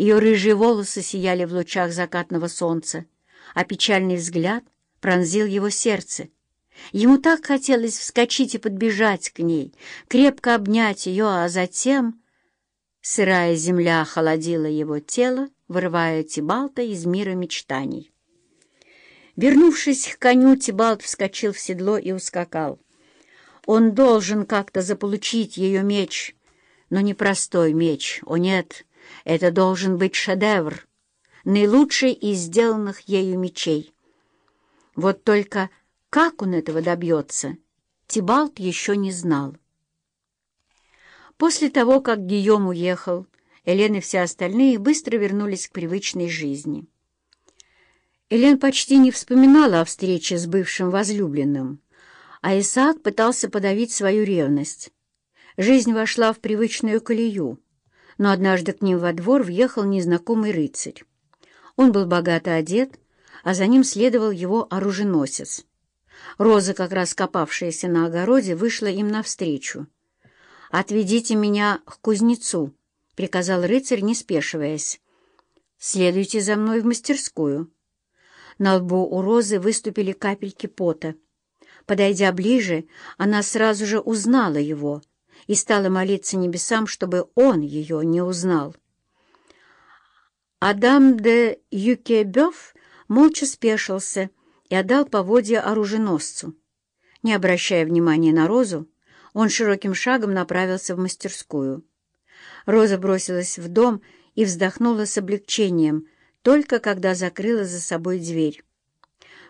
Ее рыжие волосы сияли в лучах закатного солнца, а печальный взгляд пронзил его сердце. Ему так хотелось вскочить и подбежать к ней, крепко обнять ее, а затем... Сырая земля холодила его тело, вырывая Тибалта из мира мечтаний. Вернувшись к коню, Тибалт вскочил в седло и ускакал. Он должен как-то заполучить ее меч, но не простой меч, о нет, это должен быть шедевр, наилучший из сделанных ею мечей. Вот только как он этого добьется, Тибалт еще не знал. После того, как Гийом уехал, Элен и все остальные быстро вернулись к привычной жизни. Элен почти не вспоминала о встрече с бывшим возлюбленным, а Исаак пытался подавить свою ревность. Жизнь вошла в привычную колею, но однажды к ним во двор въехал незнакомый рыцарь. Он был богато одет, а за ним следовал его оруженосец. Роза, как раз копавшаяся на огороде, вышла им навстречу. «Отведите меня к кузнецу», — приказал рыцарь, не спешиваясь. «Следуйте за мной в мастерскую». На лбу у Розы выступили капельки пота. Подойдя ближе, она сразу же узнала его и стала молиться небесам, чтобы он ее не узнал. Адам де Юкебёв молча спешился и отдал поводья оруженосцу. Не обращая внимания на Розу, он широким шагом направился в мастерскую. Роза бросилась в дом и вздохнула с облегчением, только когда закрыла за собой дверь.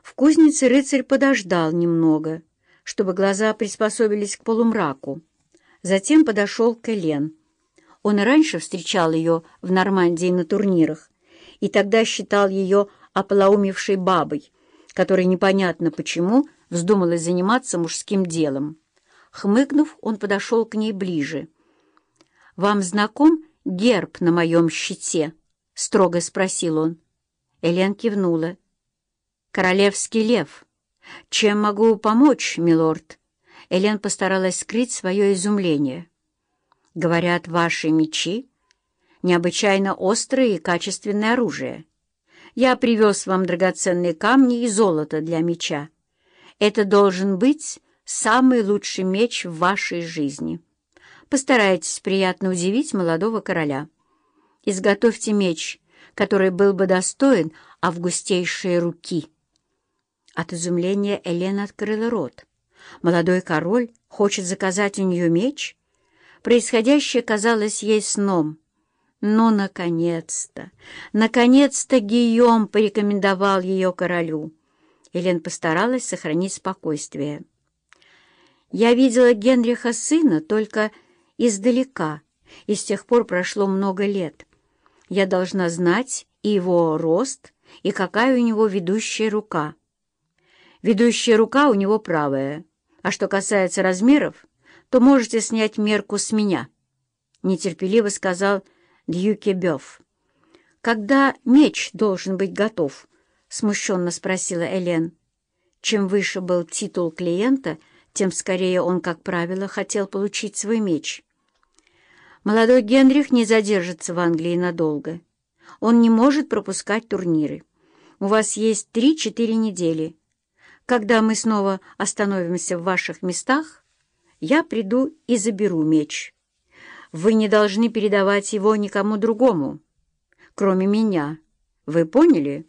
В кузнице рыцарь подождал немного, чтобы глаза приспособились к полумраку. Затем подошел к Элен. Он раньше встречал ее в Нормандии на турнирах, и тогда считал ее ополоумевшей бабой, которая непонятно почему вздумалась заниматься мужским делом. Хмыкнув, он подошел к ней ближе. «Вам знаком герб на моем щите?» — строго спросил он. Элен кивнула. «Королевский лев. Чем могу помочь, милорд?» Элен постаралась скрыть свое изумление. «Говорят, ваши мечи — необычайно острое и качественное оружие. Я привез вам драгоценные камни и золото для меча. Это должен быть самый лучший меч в вашей жизни. Постарайтесь приятно удивить молодого короля. Изготовьте меч, который был бы достоин августейшей руки». От изумления Элена открыла рот. Молодой король хочет заказать у нее меч? Происходящее казалось ей сном. Ну, наконец-то! Наконец-то Гийом порекомендовал ее королю. Элен постаралась сохранить спокойствие. «Я видела Генриха сына только издалека, и с тех пор прошло много лет. Я должна знать и его рост, и какая у него ведущая рука». Ведущая рука у него правая, а что касается размеров, то можете снять мерку с меня», — нетерпеливо сказал Дьюкебёв. «Когда меч должен быть готов?» — смущенно спросила Элен. Чем выше был титул клиента, тем скорее он, как правило, хотел получить свой меч. Молодой Генрих не задержится в Англии надолго. Он не может пропускать турниры. У вас есть три-четыре недели — когда мы снова остановимся в ваших местах, я приду и заберу меч. Вы не должны передавать его никому другому, кроме меня. Вы поняли?»